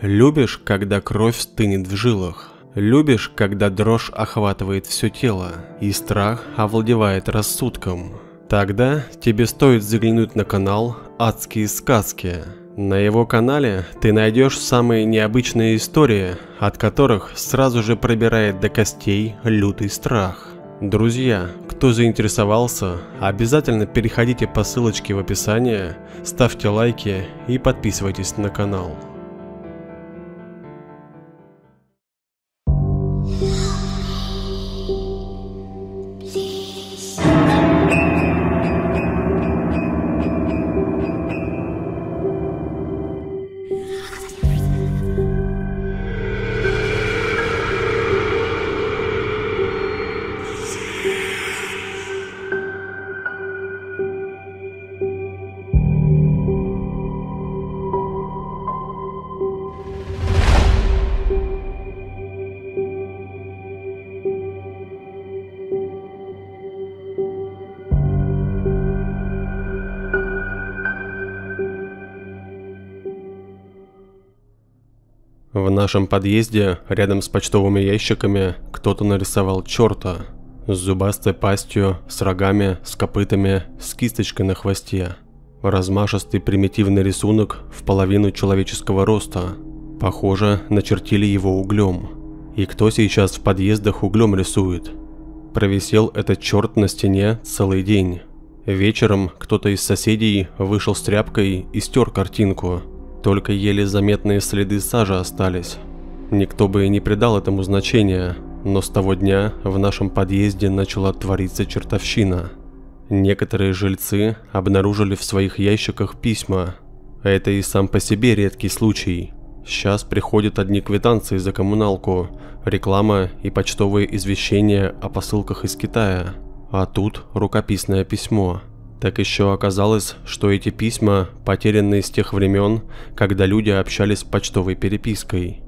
Любишь, когда кровь стынет в жилах? Любишь, когда дрожь охватывает все тело и страх овладевает рассудком? Тогда тебе стоит заглянуть на канал «Адские сказки». На его канале ты найдешь самые необычные истории, от которых сразу же пробирает до костей лютый страх. Друзья, кто заинтересовался, обязательно переходите по ссылочке в описании, ставьте лайки и подписывайтесь на канал. Нашем подъезде, рядом с почтовыми ящиками, кто-то нарисовал черта. С зубастой пастью, с рогами, с копытами, с кисточкой на хвосте. Размашистый примитивный рисунок в половину человеческого роста. Похоже, начертили его углем. И кто сейчас в подъездах углем рисует? Провисел этот черт на стене целый день. Вечером кто-то из соседей вышел с тряпкой и стер картинку – только еле заметные следы сажи остались. Никто бы и не придал этому значения, но с того дня в нашем подъезде начала твориться чертовщина. Некоторые жильцы обнаружили в своих ящиках письма. Это и сам по себе редкий случай. Сейчас приходят одни квитанции за коммуналку, реклама и почтовые извещения о посылках из Китая. А тут рукописное письмо – так еще оказалось, что эти письма потеряны с тех времен, когда люди общались почтовой перепиской.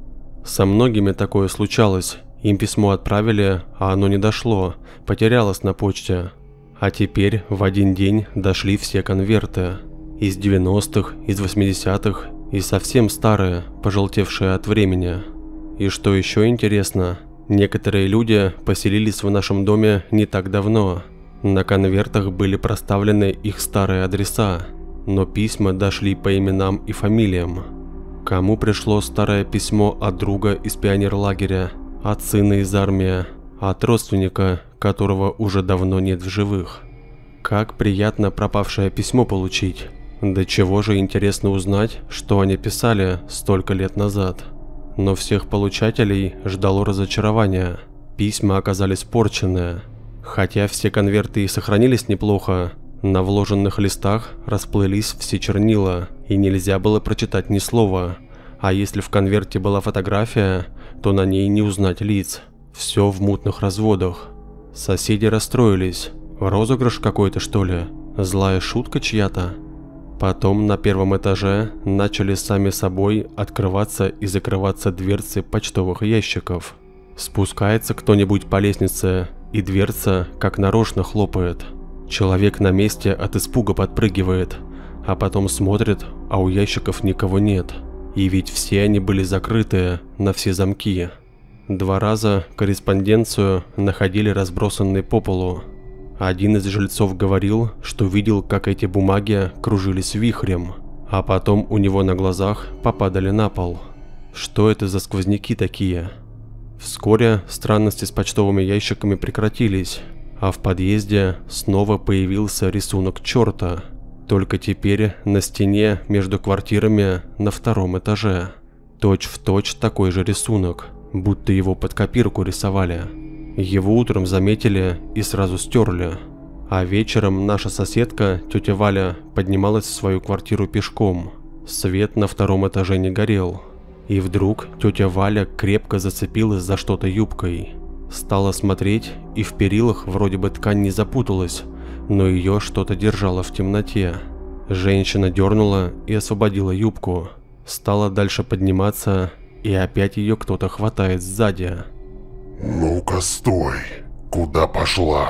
Со многими такое случалось, им письмо отправили, а оно не дошло, потерялось на почте. А теперь в один день дошли все конверты. Из 90-х, из 80-х и совсем старые, пожелтевшие от времени. И что еще интересно, некоторые люди поселились в нашем доме не так давно – на конвертах были проставлены их старые адреса, но письма дошли по именам и фамилиям. Кому пришло старое письмо от друга из пионерлагеря, от сына из армии, от родственника, которого уже давно нет в живых. Как приятно пропавшее письмо получить. До чего же интересно узнать, что они писали столько лет назад. Но всех получателей ждало разочарование. Письма оказались порченные – Хотя все конверты и сохранились неплохо, на вложенных листах расплылись все чернила, и нельзя было прочитать ни слова. А если в конверте была фотография, то на ней не узнать лиц. Все в мутных разводах. Соседи расстроились. Розыгрыш какой-то что ли? Злая шутка чья-то? Потом на первом этаже начали сами собой открываться и закрываться дверцы почтовых ящиков. Спускается кто-нибудь по лестнице, и дверца как нарочно хлопает. Человек на месте от испуга подпрыгивает, а потом смотрит, а у ящиков никого нет. И ведь все они были закрыты на все замки. Два раза корреспонденцию находили разбросанной по полу. Один из жильцов говорил, что видел, как эти бумаги кружились вихрем, а потом у него на глазах попадали на пол. Что это за сквозняки такие? Вскоре странности с почтовыми ящиками прекратились, а в подъезде снова появился рисунок черта, только теперь на стене между квартирами на втором этаже. Точь в точь такой же рисунок, будто его под копирку рисовали. Его утром заметили и сразу стерли. А вечером наша соседка, тетя Валя, поднималась в свою квартиру пешком. Свет на втором этаже не горел, и вдруг тетя Валя крепко зацепилась за что-то юбкой. Стала смотреть, и в перилах вроде бы ткань не запуталась, но ее что-то держало в темноте. Женщина дернула и освободила юбку. Стала дальше подниматься, и опять ее кто-то хватает сзади. «Ну-ка стой! Куда пошла?»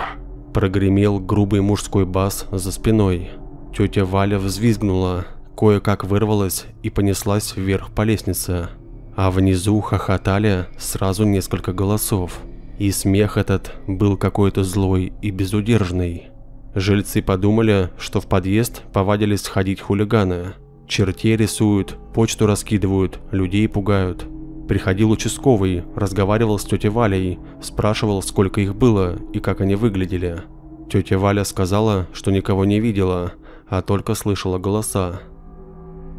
Прогремел грубый мужской бас за спиной. Тетя Валя взвизгнула, кое-как вырвалась и понеслась вверх по лестнице. а внизу хохотали сразу несколько голосов. И смех этот был какой-то злой и безудержный. Жильцы подумали, что в подъезд повадились сходить хулиганы. Чертей рисуют, почту раскидывают, людей пугают. Приходил участковый, разговаривал с тетей Валей, спрашивал, сколько их было и как они выглядели. Тетя Валя сказала, что никого не видела, а только слышала голоса.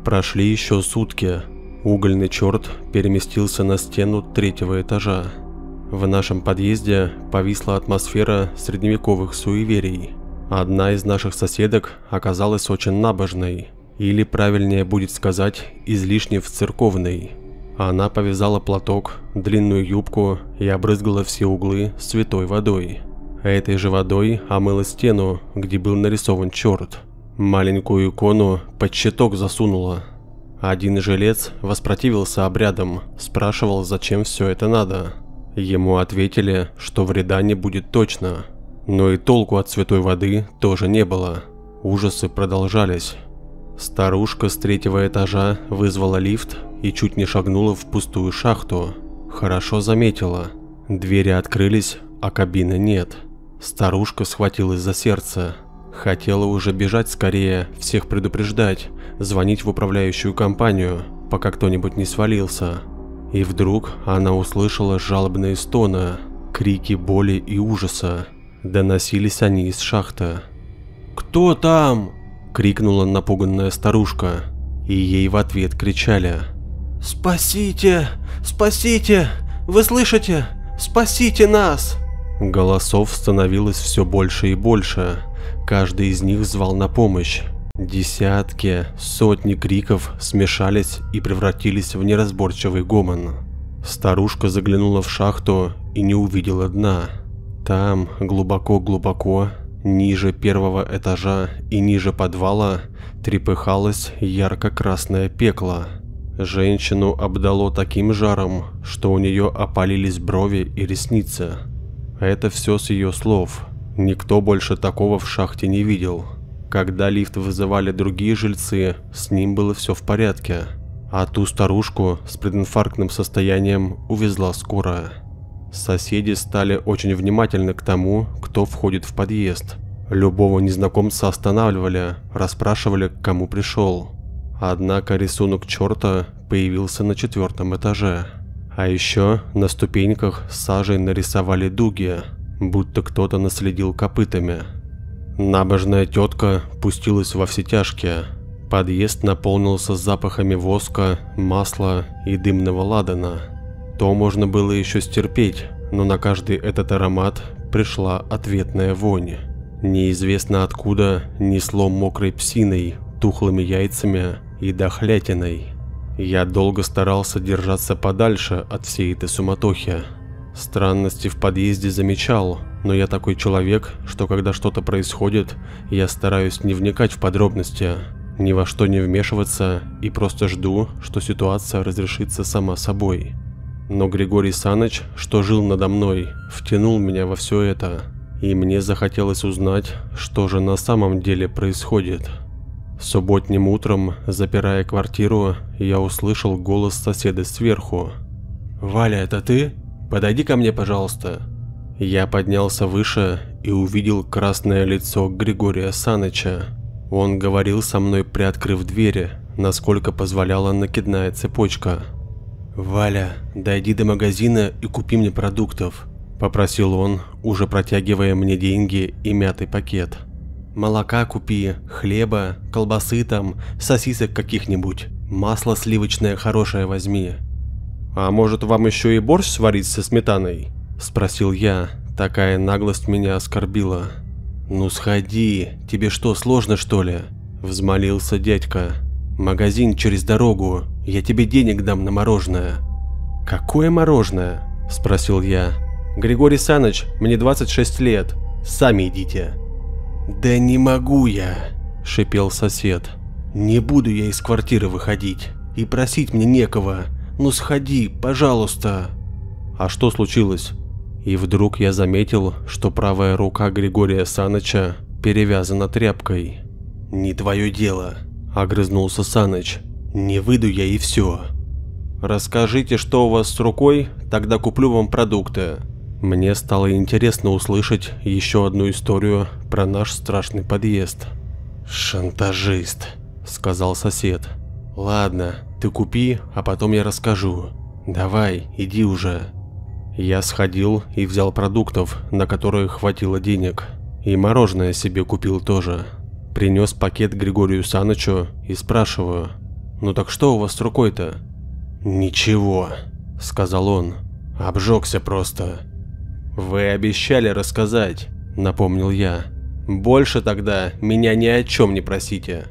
Прошли еще сутки. Угольный черт переместился на стену третьего этажа. В нашем подъезде повисла атмосфера средневековых суеверий. Одна из наших соседок оказалась очень набожной, или правильнее будет сказать, излишне в церковной. Она повязала платок, длинную юбку и обрызгала все углы святой водой. Этой же водой омыла стену, где был нарисован черт – Маленькую икону под щиток засунула. Один жилец воспротивился обрядам, спрашивал, зачем все это надо. Ему ответили, что вреда не будет точно. Но и толку от святой воды тоже не было. Ужасы продолжались. Старушка с третьего этажа вызвала лифт и чуть не шагнула в пустую шахту. Хорошо заметила. Двери открылись, а кабины нет. Старушка схватилась за сердце. Хотела уже бежать скорее, всех предупреждать, звонить в управляющую компанию, пока кто-нибудь не свалился. И вдруг она услышала жалобные стоны, крики боли и ужаса. Доносились они из шахты. «Кто там?» – крикнула напуганная старушка. И ей в ответ кричали. «Спасите! Спасите! Вы слышите? Спасите нас!» Голосов становилось все больше и больше. Каждый из них звал на помощь. Десятки, сотни криков смешались и превратились в неразборчивый гомон. Старушка заглянула в шахту и не увидела дна. Там, глубоко-глубоко, ниже первого этажа и ниже подвала, трепыхалось ярко-красное пекло. Женщину обдало таким жаром, что у нее опалились брови и ресницы. Это все с ее слов – Никто больше такого в шахте не видел. Когда лифт вызывали другие жильцы, с ним было все в порядке. А ту старушку с прединфарктным состоянием увезла скорая. Соседи стали очень внимательны к тому, кто входит в подъезд. Любого незнакомца останавливали, расспрашивали, к кому пришел. Однако рисунок черта появился на четвертом этаже. А еще на ступеньках сажей нарисовали дуги, будто кто-то наследил копытами. Набожная тетка пустилась во все тяжкие. Подъезд наполнился запахами воска, масла и дымного ладана. То можно было еще стерпеть, но на каждый этот аромат пришла ответная вонь. Неизвестно откуда несло мокрой псиной, тухлыми яйцами и дохлятиной. Я долго старался держаться подальше от всей этой суматохи. Странности в подъезде замечал, но я такой человек, что когда что-то происходит, я стараюсь не вникать в подробности, ни во что не вмешиваться и просто жду, что ситуация разрешится сама собой. Но Григорий Саныч, что жил надо мной, втянул меня во все это, и мне захотелось узнать, что же на самом деле происходит. Субботним утром, запирая квартиру, я услышал голос соседа сверху. «Валя, это ты?» Подойди ко мне, пожалуйста. Я поднялся выше и увидел красное лицо Григория Саныча. Он говорил со мной, приоткрыв двери, насколько позволяла накидная цепочка. «Валя, дойди до магазина и купи мне продуктов», – попросил он, уже протягивая мне деньги и мятый пакет. «Молока купи, хлеба, колбасы там, сосисок каких-нибудь, масло сливочное хорошее возьми, «А может, вам еще и борщ сварить со сметаной?» – спросил я. Такая наглость меня оскорбила. «Ну сходи, тебе что, сложно что ли?» – взмолился дядька. «Магазин через дорогу, я тебе денег дам на мороженое». «Какое мороженое?» – спросил я. «Григорий Саныч, мне 26 лет, сами идите». «Да не могу я», – шипел сосед. «Не буду я из квартиры выходить, и просить мне некого, ну сходи, пожалуйста. А что случилось? И вдруг я заметил, что правая рука Григория Саныча перевязана тряпкой. «Не твое дело», – огрызнулся Саныч. «Не выйду я и все». Расскажите, что у вас с рукой, тогда куплю вам продукты. Мне стало интересно услышать еще одну историю про наш страшный подъезд. «Шантажист», — сказал сосед. «Ладно, ты купи, а потом я расскажу. Давай, иди уже». Я сходил и взял продуктов, на которые хватило денег. И мороженое себе купил тоже. Принес пакет Григорию Санычу и спрашиваю, «Ну так что у вас с рукой-то?» «Ничего», — сказал он, — «обжегся просто». «Вы обещали рассказать», — напомнил я. «Больше тогда меня ни о чем не просите».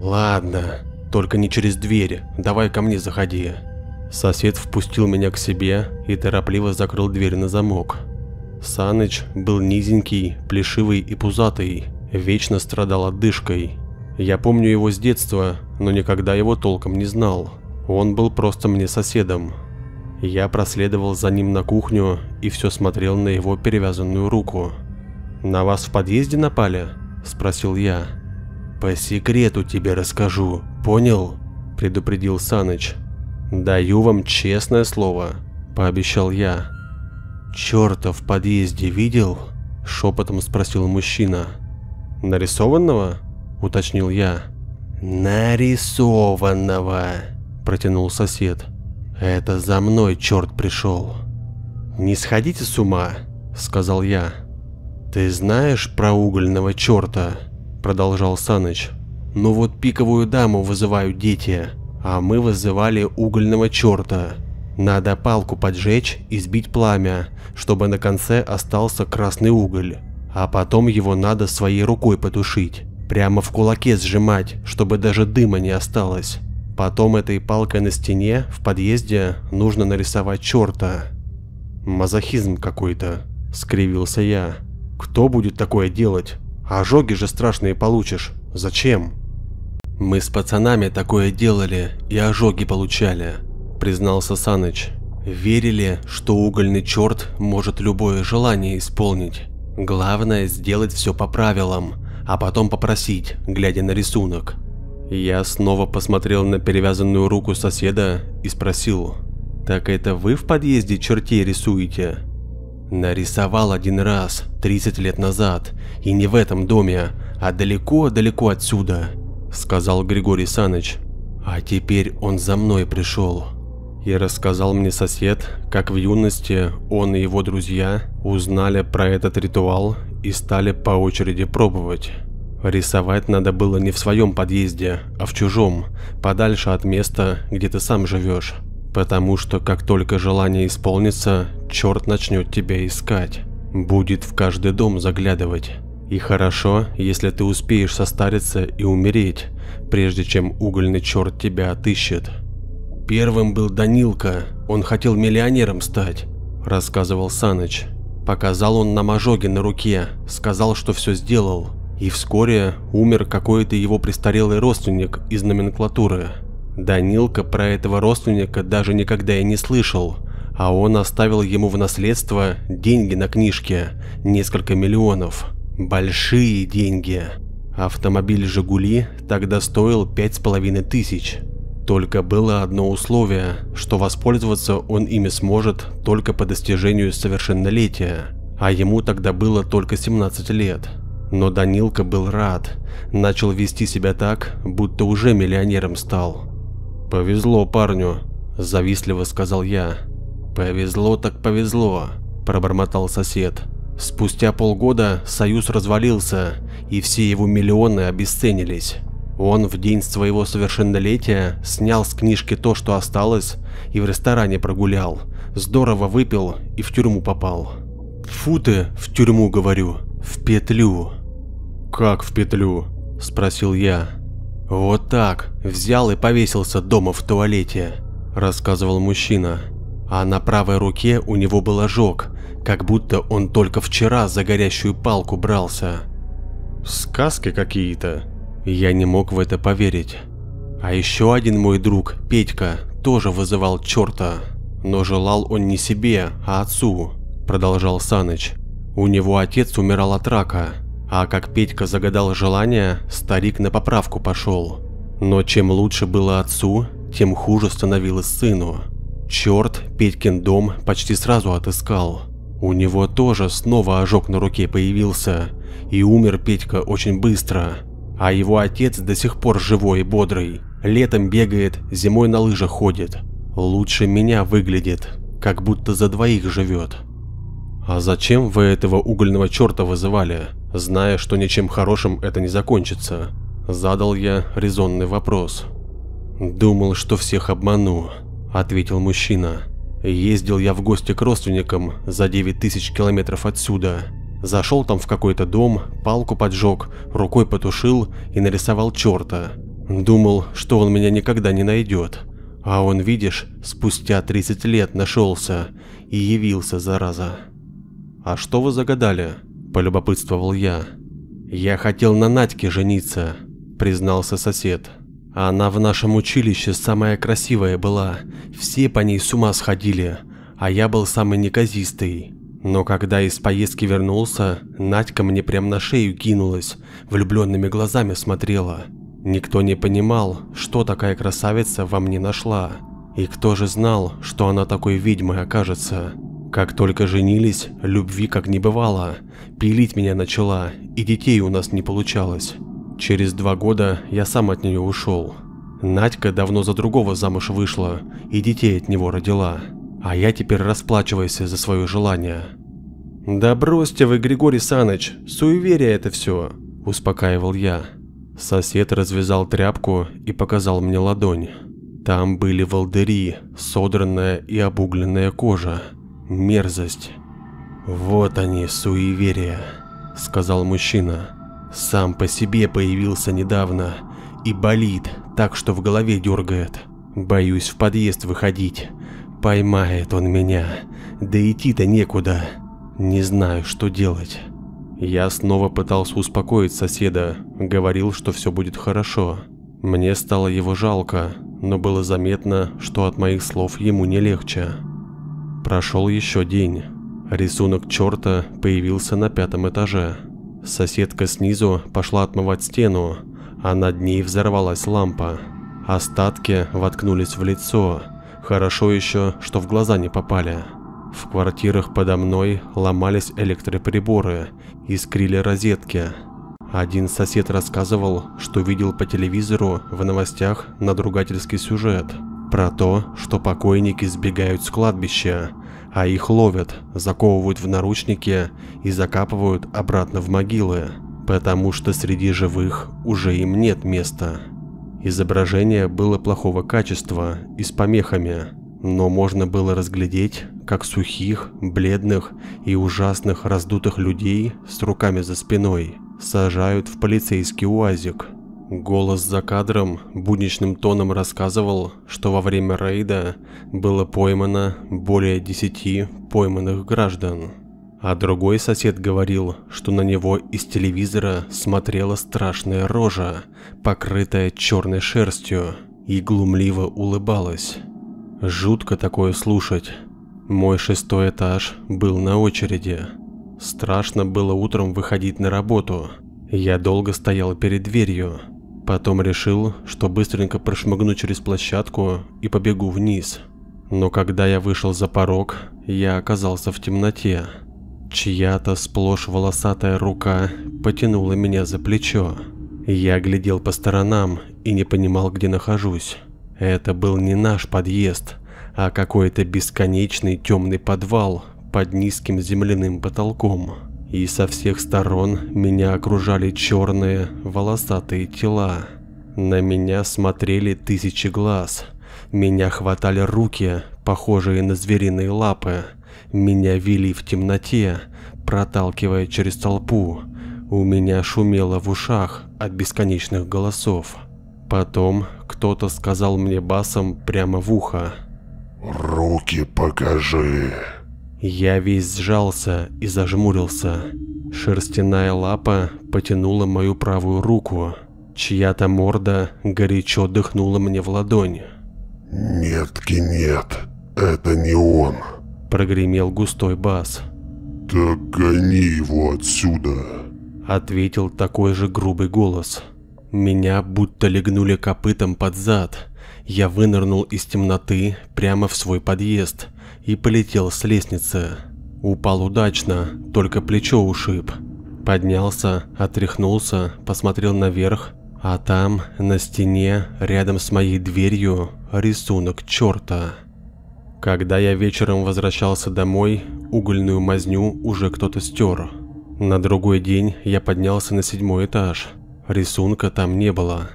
«Ладно, только не через дверь, давай ко мне заходи». Сосед впустил меня к себе и торопливо закрыл дверь на замок. Саныч был низенький, плешивый и пузатый, вечно страдал отдышкой. Я помню его с детства, но никогда его толком не знал. Он был просто мне соседом. Я проследовал за ним на кухню и все смотрел на его перевязанную руку. «На вас в подъезде напали?» – спросил я. «По секрету тебе расскажу, понял?» – предупредил Саныч. «Даю вам честное слово», – пообещал я. «Черта в подъезде видел?» – шепотом спросил мужчина. «Нарисованного?» – уточнил я. «Нарисованного!» – протянул сосед. «Это за мной черт пришел!» «Не сходите с ума!» – сказал я. «Ты знаешь про угольного черта?» – продолжал Саныч. «Ну вот пиковую даму вызывают дети, а мы вызывали угольного черта. Надо палку поджечь и сбить пламя, чтобы на конце остался красный уголь, а потом его надо своей рукой потушить, прямо в кулаке сжимать, чтобы даже дыма не осталось. Потом этой палкой на стене в подъезде нужно нарисовать черта. Мазохизм какой-то, скривился я. Кто будет такое делать? Ожоги же страшные получишь. Зачем? Мы с пацанами такое делали и ожоги получали, признался Саныч. Верили, что угольный черт может любое желание исполнить. Главное сделать все по правилам, а потом попросить, глядя на рисунок. Я снова посмотрел на перевязанную руку соседа и спросил, «Так это вы в подъезде чертей рисуете?» Нарисовал один раз, 30 лет назад, и не в этом доме, а далеко-далеко отсюда, сказал Григорий Саныч. А теперь он за мной пришел. И рассказал мне сосед, как в юности он и его друзья узнали про этот ритуал и стали по очереди пробовать. Рисовать надо было не в своем подъезде, а в чужом, подальше от места, где ты сам живешь. Потому что как только желание исполнится, черт начнет тебя искать. Будет в каждый дом заглядывать. И хорошо, если ты успеешь состариться и умереть, прежде чем угольный черт тебя отыщет. Первым был Данилка, он хотел миллионером стать, рассказывал Саныч. Показал он нам ожоги на руке, сказал, что все сделал, и вскоре умер какой-то его престарелый родственник из номенклатуры. Данилка про этого родственника даже никогда и не слышал, а он оставил ему в наследство деньги на книжке, несколько миллионов. Большие деньги. Автомобиль «Жигули» тогда стоил пять с половиной тысяч. Только было одно условие, что воспользоваться он ими сможет только по достижению совершеннолетия, а ему тогда было только 17 лет. Но Данилка был рад, начал вести себя так, будто уже миллионером стал. «Повезло парню», – завистливо сказал я. «Повезло так повезло», – пробормотал сосед. Спустя полгода союз развалился, и все его миллионы обесценились. Он в день своего совершеннолетия снял с книжки то, что осталось, и в ресторане прогулял. Здорово выпил и в тюрьму попал. Фу ты, в тюрьму говорю, в петлю. Как в петлю? Спросил я. Вот так, взял и повесился дома в туалете, рассказывал мужчина. А на правой руке у него был ожог, как будто он только вчера за горящую палку брался. Сказки какие-то. Я не мог в это поверить. А еще один мой друг, Петька, тоже вызывал черта. Но желал он не себе, а отцу, продолжал Саныч. У него отец умирал от рака, а как Петька загадал желание, старик на поправку пошел. Но чем лучше было отцу, тем хуже становилось сыну. Черт Петькин дом почти сразу отыскал. У него тоже снова ожог на руке появился, и умер Петька очень быстро. А его отец до сих пор живой и бодрый, летом бегает, зимой на лыжах ходит. Лучше меня выглядит, как будто за двоих живет. А зачем вы этого угольного черта вызывали, зная, что ничем хорошим это не закончится? Задал я резонный вопрос. Думал, что всех обману, ответил мужчина. Ездил я в гости к родственникам за 9 тысяч километров отсюда. Зашел там в какой-то дом, палку поджег, рукой потушил и нарисовал черта. Думал, что он меня никогда не найдет. А он, видишь, спустя 30 лет нашелся и явился, зараза. «А что вы загадали?» – полюбопытствовал я. «Я хотел на Надьке жениться», – признался сосед. Она в нашем училище самая красивая была, все по ней с ума сходили, а я был самый неказистый. Но когда из поездки вернулся, Надька мне прям на шею кинулась, влюбленными глазами смотрела. Никто не понимал, что такая красавица во мне нашла. И кто же знал, что она такой ведьмой окажется. Как только женились, любви как не бывало. Пилить меня начала, и детей у нас не получалось. Через два года я сам от нее ушел. Надька давно за другого замуж вышла и детей от него родила, а я теперь расплачиваюсь за свое желание. «Да бросьте вы, Григорий Саныч, суеверие это все», – успокаивал я. Сосед развязал тряпку и показал мне ладонь. Там были волдыри, содранная и обугленная кожа. Мерзость. «Вот они, суеверия», – сказал мужчина. Сам по себе появился недавно и болит, так что в голове дергает. Боюсь в подъезд выходить. Поймает он меня, да идти-то некуда. Не знаю, что делать. Я снова пытался успокоить соседа, говорил, что все будет хорошо. Мне стало его жалко, но было заметно, что от моих слов ему не легче. Прошел еще день. Рисунок черта появился на пятом этаже. Соседка снизу пошла отмывать стену, а над ней взорвалась лампа. Остатки воткнулись в лицо. Хорошо еще, что в глаза не попали. В квартирах подо мной ломались электроприборы, искрили розетки. Один сосед рассказывал, что видел по телевизору в новостях надругательский сюжет про то, что покойники сбегают с кладбища, а их ловят, заковывают в наручники и закапывают обратно в могилы, потому что среди живых уже им нет места. Изображение было плохого качества и с помехами, но можно было разглядеть, как сухих, бледных и ужасных раздутых людей с руками за спиной сажают в полицейский уазик. Голос за кадром будничным тоном рассказывал, что во время рейда было поймано более десяти пойманных граждан. А другой сосед говорил, что на него из телевизора смотрела страшная рожа, покрытая черной шерстью, и глумливо улыбалась. Жутко такое слушать. Мой шестой этаж был на очереди. Страшно было утром выходить на работу. Я долго стоял перед дверью, Потом решил, что быстренько прошмыгну через площадку и побегу вниз. Но когда я вышел за порог, я оказался в темноте. Чья-то сплошь волосатая рука потянула меня за плечо. Я глядел по сторонам и не понимал, где нахожусь. Это был не наш подъезд, а какой-то бесконечный темный подвал под низким земляным потолком и со всех сторон меня окружали черные волосатые тела. На меня смотрели тысячи глаз. Меня хватали руки, похожие на звериные лапы. Меня вели в темноте, проталкивая через толпу. У меня шумело в ушах от бесконечных голосов. Потом кто-то сказал мне басом прямо в ухо. «Руки покажи». Я весь сжался и зажмурился. Шерстяная лапа потянула мою правую руку. Чья-то морда горячо дыхнула мне в ладонь. «Нетки нет, это не он», – прогремел густой бас. «Так гони его отсюда», – ответил такой же грубый голос. Меня будто легнули копытом под зад. я вынырнул из темноты прямо в свой подъезд и полетел с лестницы. Упал удачно, только плечо ушиб. Поднялся, отряхнулся, посмотрел наверх, а там, на стене, рядом с моей дверью, рисунок черта. Когда я вечером возвращался домой, угольную мазню уже кто-то стер. На другой день я поднялся на седьмой этаж. Рисунка там не было.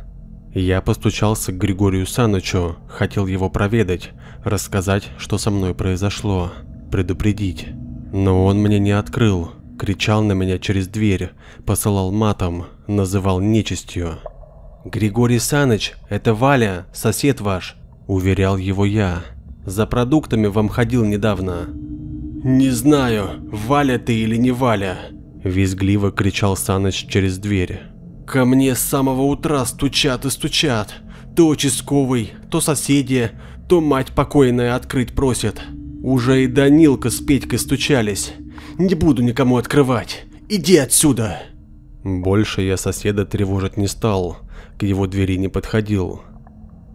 Я постучался к Григорию Санычу, хотел его проведать, рассказать, что со мной произошло, предупредить. Но он мне не открыл, кричал на меня через дверь, посылал матом, называл нечистью. «Григорий Саныч, это Валя, сосед ваш», – уверял его я. «За продуктами вам ходил недавно». «Не знаю, Валя ты или не Валя», – визгливо кричал Саныч через дверь. Ко мне с самого утра стучат и стучат. То участковый, то соседи, то мать покойная открыть просит. Уже и Данилка с Петькой стучались. Не буду никому открывать. Иди отсюда. Больше я соседа тревожить не стал, к его двери не подходил.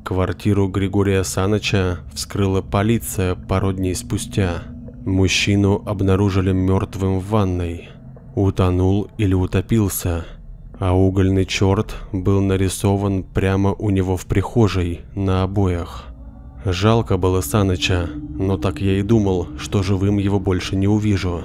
Квартиру Григория Саныча вскрыла полиция пару дней спустя. Мужчину обнаружили мертвым в ванной. Утонул или утопился а угольный черт был нарисован прямо у него в прихожей на обоях. Жалко было Саныча, но так я и думал, что живым его больше не увижу.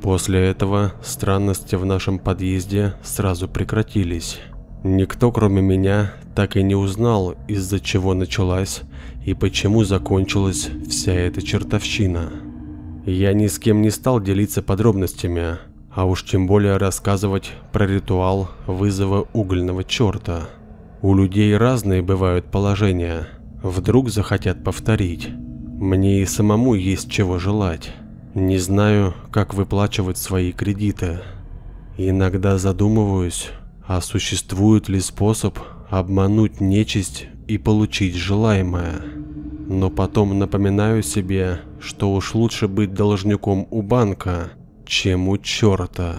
После этого странности в нашем подъезде сразу прекратились. Никто кроме меня так и не узнал, из-за чего началась и почему закончилась вся эта чертовщина. Я ни с кем не стал делиться подробностями, а уж тем более рассказывать про ритуал вызова угольного черта. У людей разные бывают положения, вдруг захотят повторить. Мне и самому есть чего желать. Не знаю, как выплачивать свои кредиты. Иногда задумываюсь, а существует ли способ обмануть нечисть и получить желаемое. Но потом напоминаю себе, что уж лучше быть должником у банка, чем у черта.